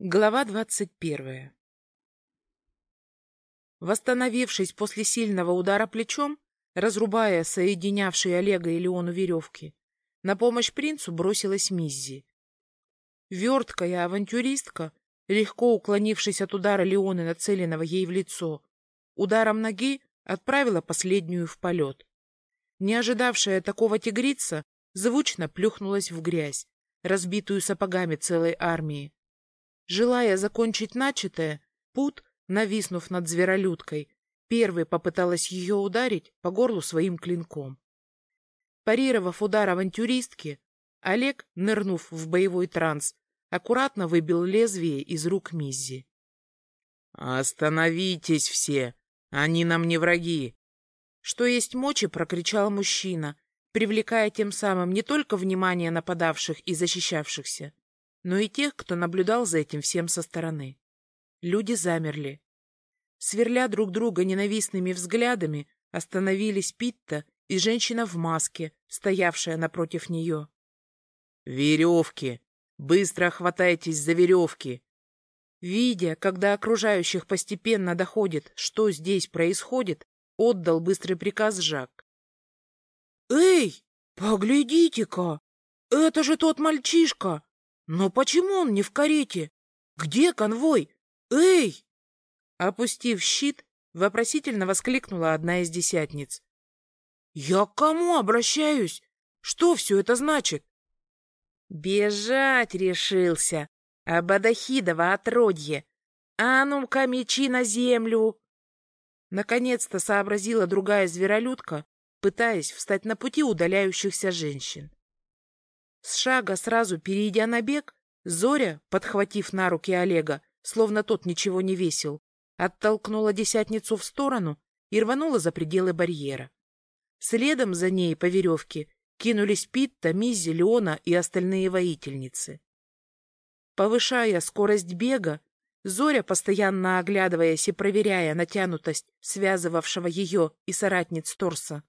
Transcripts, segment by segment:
Глава двадцать первая Восстановившись после сильного удара плечом, разрубая соединявшие Олега и Леону веревки, на помощь принцу бросилась Миззи. Верткая авантюристка, легко уклонившись от удара Леоны, нацеленного ей в лицо, ударом ноги отправила последнюю в полет. Не ожидавшая такого тигрица звучно плюхнулась в грязь, разбитую сапогами целой армии, Желая закончить начатое, Пут, нависнув над зверолюдкой, первой попыталась ее ударить по горлу своим клинком. Парировав удар авантюристки, Олег, нырнув в боевой транс, аккуратно выбил лезвие из рук Миззи. «Остановитесь все! Они нам не враги!» Что есть мочи, прокричал мужчина, привлекая тем самым не только внимание нападавших и защищавшихся, но и тех, кто наблюдал за этим всем со стороны. Люди замерли. Сверля друг друга ненавистными взглядами, остановились Питта и женщина в маске, стоявшая напротив нее. «Веревки! Быстро хватайтесь за веревки!» Видя, когда окружающих постепенно доходит, что здесь происходит, отдал быстрый приказ Жак. «Эй, поглядите-ка! Это же тот мальчишка! Но почему он не в карете? Где конвой? Эй! Опустив щит, вопросительно воскликнула одна из десятниц. Я к кому обращаюсь? Что все это значит? Бежать решился. Абадахидово отродье. А ну-ка, мечи на землю! Наконец-то сообразила другая зверолюдка, пытаясь встать на пути удаляющихся женщин. С шага сразу перейдя на бег, Зоря, подхватив на руки Олега, словно тот ничего не весил, оттолкнула десятницу в сторону и рванула за пределы барьера. Следом за ней по веревке кинулись Питта, Миззи, Леона и остальные воительницы. Повышая скорость бега, Зоря, постоянно оглядываясь и проверяя натянутость связывавшего ее и соратниц торса,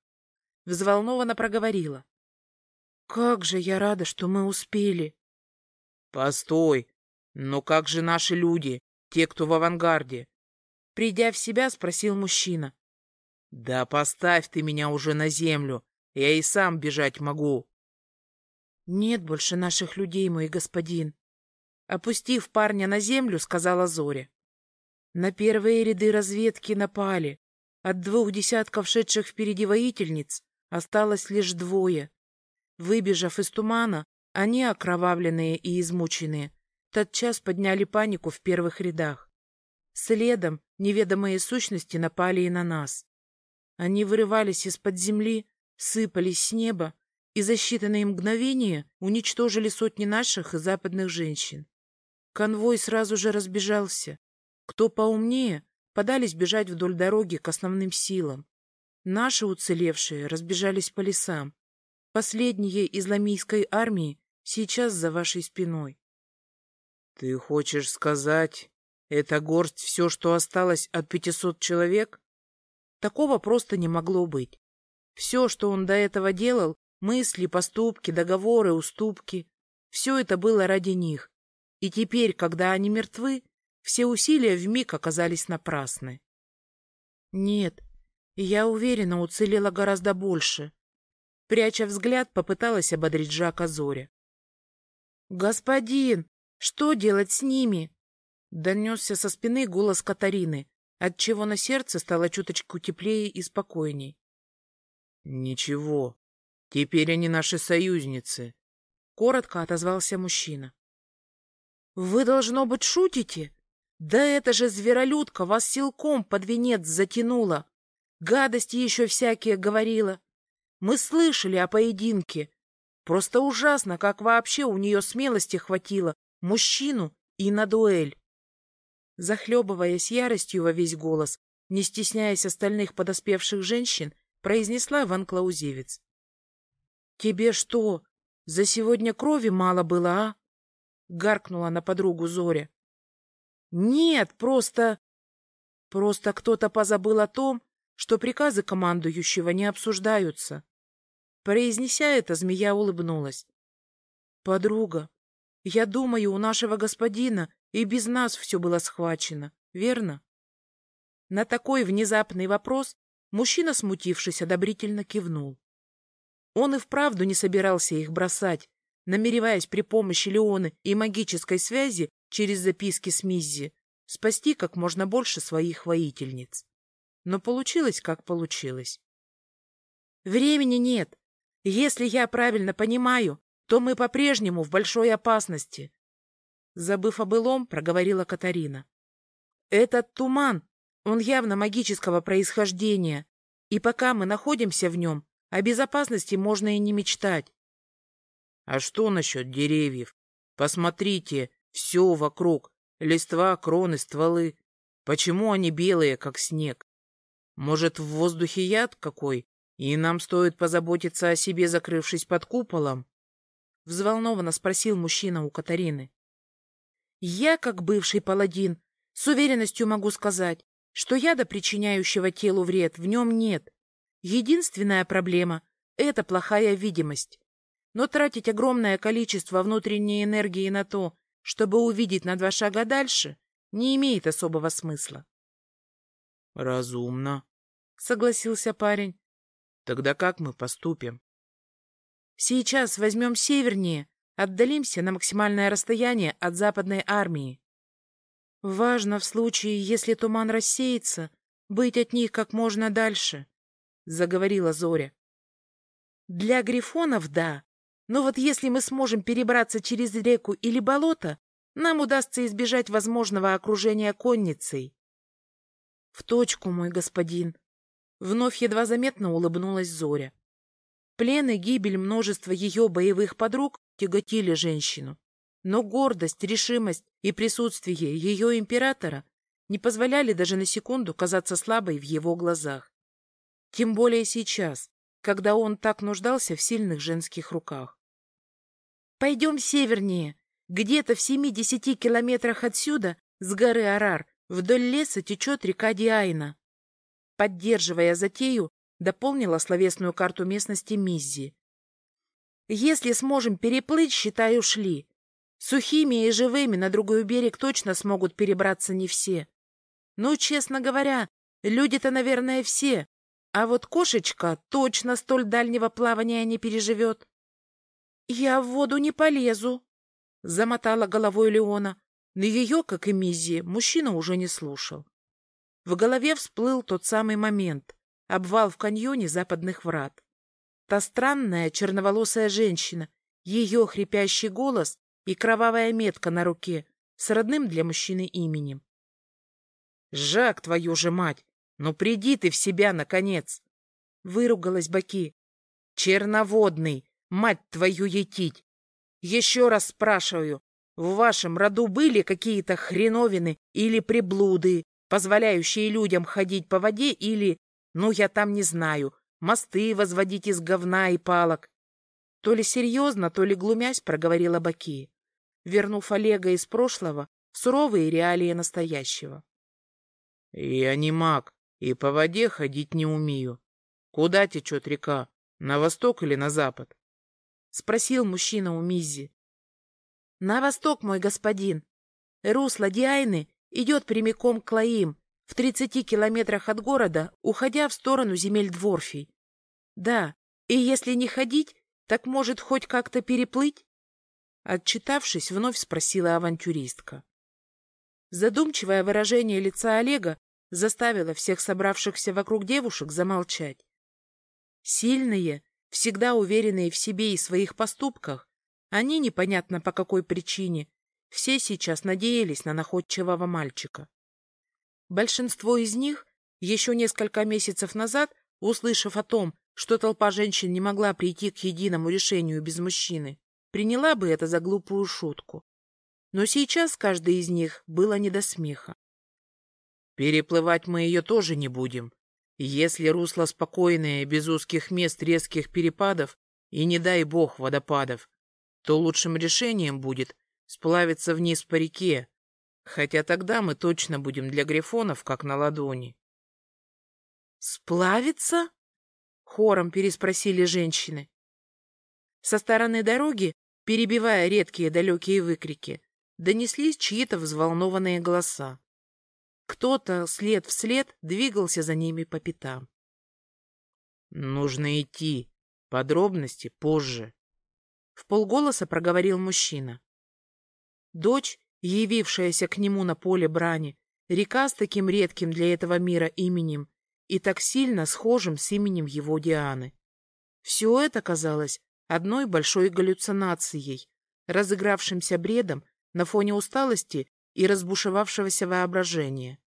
взволнованно проговорила. Как же я рада, что мы успели. Постой. Но как же наши люди, те, кто в авангарде? Придя в себя, спросил мужчина. Да поставь ты меня уже на землю. Я и сам бежать могу. Нет больше наших людей, мой господин. Опустив парня на землю, сказала Зоря. На первые ряды разведки напали. От двух десятков шедших впереди воительниц осталось лишь двое. Выбежав из тумана, они, окровавленные и измученные, тотчас подняли панику в первых рядах. Следом неведомые сущности напали и на нас. Они вырывались из-под земли, сыпались с неба и за считанные мгновения уничтожили сотни наших и западных женщин. Конвой сразу же разбежался. Кто поумнее, подались бежать вдоль дороги к основным силам. Наши уцелевшие разбежались по лесам, Последние из ламийской армии сейчас за вашей спиной. — Ты хочешь сказать, это горсть все, что осталось от пятисот человек? Такого просто не могло быть. Все, что он до этого делал, мысли, поступки, договоры, уступки, все это было ради них. И теперь, когда они мертвы, все усилия вмиг оказались напрасны. Нет, я уверена, уцелело гораздо больше. Пряча взгляд, попыталась ободрить Жака Зоря. «Господин, что делать с ними?» Донесся со спины голос Катарины, отчего на сердце стало чуточку теплее и спокойней. «Ничего, теперь они наши союзницы», — коротко отозвался мужчина. «Вы, должно быть, шутите? Да это же зверолюдка вас силком под венец затянула. Гадости еще всякие говорила. Мы слышали о поединке. Просто ужасно, как вообще у нее смелости хватило мужчину и на дуэль. Захлебываясь яростью во весь голос, не стесняясь остальных подоспевших женщин, произнесла Иван Клаузевец. — Тебе что, за сегодня крови мало было, а? — гаркнула на подругу Зоря. — Нет, просто... Просто кто-то позабыл о том, что приказы командующего не обсуждаются. Произнеся это, змея улыбнулась. — Подруга, я думаю, у нашего господина и без нас все было схвачено, верно? На такой внезапный вопрос мужчина, смутившись, одобрительно кивнул. Он и вправду не собирался их бросать, намереваясь при помощи Леоны и магической связи через записки с Миззи спасти как можно больше своих воительниц. Но получилось, как получилось. Времени нет. Если я правильно понимаю, то мы по-прежнему в большой опасности. Забыв о былом, проговорила Катарина. Этот туман, он явно магического происхождения, и пока мы находимся в нем, о безопасности можно и не мечтать. А что насчет деревьев? Посмотрите, все вокруг, листва, кроны, стволы. Почему они белые, как снег? Может, в воздухе яд какой, и нам стоит позаботиться о себе, закрывшись под куполом? Взволнованно спросил мужчина у Катарины. Я, как бывший паладин, с уверенностью могу сказать, что яда, причиняющего телу вред, в нем нет. Единственная проблема — это плохая видимость. Но тратить огромное количество внутренней энергии на то, чтобы увидеть на два шага дальше, не имеет особого смысла. — Разумно, — согласился парень. — Тогда как мы поступим? — Сейчас возьмем севернее, отдалимся на максимальное расстояние от западной армии. Важно в случае, если туман рассеется, быть от них как можно дальше, — заговорила Зоря. Для грифонов — да, но вот если мы сможем перебраться через реку или болото, нам удастся избежать возможного окружения конницей. — В точку, мой господин. Вновь едва заметно улыбнулась Зоря. Плен и гибель множества ее боевых подруг тяготили женщину. Но гордость, решимость и присутствие ее императора не позволяли даже на секунду казаться слабой в его глазах. Тем более сейчас, когда он так нуждался в сильных женских руках. Пойдем севернее. Где-то в семи-десяти километрах отсюда, с горы Арар, вдоль леса течет река Диайна. Поддерживая затею, дополнила словесную карту местности Миззи. Если сможем переплыть, считай, ушли. Сухими и живыми на другой берег точно смогут перебраться не все. Ну, честно говоря, люди-то, наверное, все. А вот кошечка точно столь дальнего плавания не переживет. «Я в воду не полезу», — замотала головой Леона. Но ее, как и Миззи, мужчина уже не слушал. В голове всплыл тот самый момент — обвал в каньоне западных врат. Та странная черноволосая женщина, ее хрипящий голос и кровавая метка на руке с родным для мужчины именем. «Жак, твою же мать! Ну приди ты в себя, наконец!» — выругалась Баки. «Черноводный! Мать твою етить! Еще раз спрашиваю, в вашем роду были какие-то хреновины или приблуды, позволяющие людям ходить по воде или, ну я там не знаю, мосты возводить из говна и палок? То ли серьезно, то ли глумясь, проговорила Баки, вернув Олега из прошлого в суровые реалии настоящего. — Я не маг, и по воде ходить не умею. Куда течет река? На восток или на запад? — спросил мужчина у Миззи. — На восток, мой господин. Русло Диайны идет прямиком к Лаим, в тридцати километрах от города, уходя в сторону земель Дворфий. Да, и если не ходить, так может хоть как-то переплыть? Отчитавшись, вновь спросила авантюристка. Задумчивое выражение лица Олега заставило всех собравшихся вокруг девушек замолчать. Сильные, всегда уверенные в себе и своих поступках, они, непонятно по какой причине, все сейчас надеялись на находчивого мальчика. Большинство из них еще несколько месяцев назад, услышав о том, что толпа женщин не могла прийти к единому решению без мужчины, приняла бы это за глупую шутку. Но сейчас каждый из них было не до смеха. «Переплывать мы ее тоже не будем», если русло спокойное, без узких мест резких перепадов и, не дай бог, водопадов, то лучшим решением будет сплавиться вниз по реке, хотя тогда мы точно будем для грифонов как на ладони. «Сплавиться?» — хором переспросили женщины. Со стороны дороги, перебивая редкие далекие выкрики, донеслись чьи-то взволнованные голоса. Кто-то след в след двигался за ними по пятам. «Нужно идти. Подробности позже», — в полголоса проговорил мужчина. Дочь, явившаяся к нему на поле брани, река с таким редким для этого мира именем и так сильно схожим с именем его Дианы. Все это казалось одной большой галлюцинацией, разыгравшимся бредом на фоне усталости и разбушевавшегося воображения.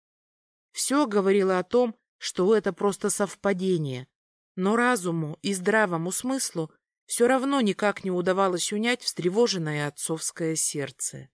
Все говорило о том, что это просто совпадение, но разуму и здравому смыслу все равно никак не удавалось унять встревоженное отцовское сердце.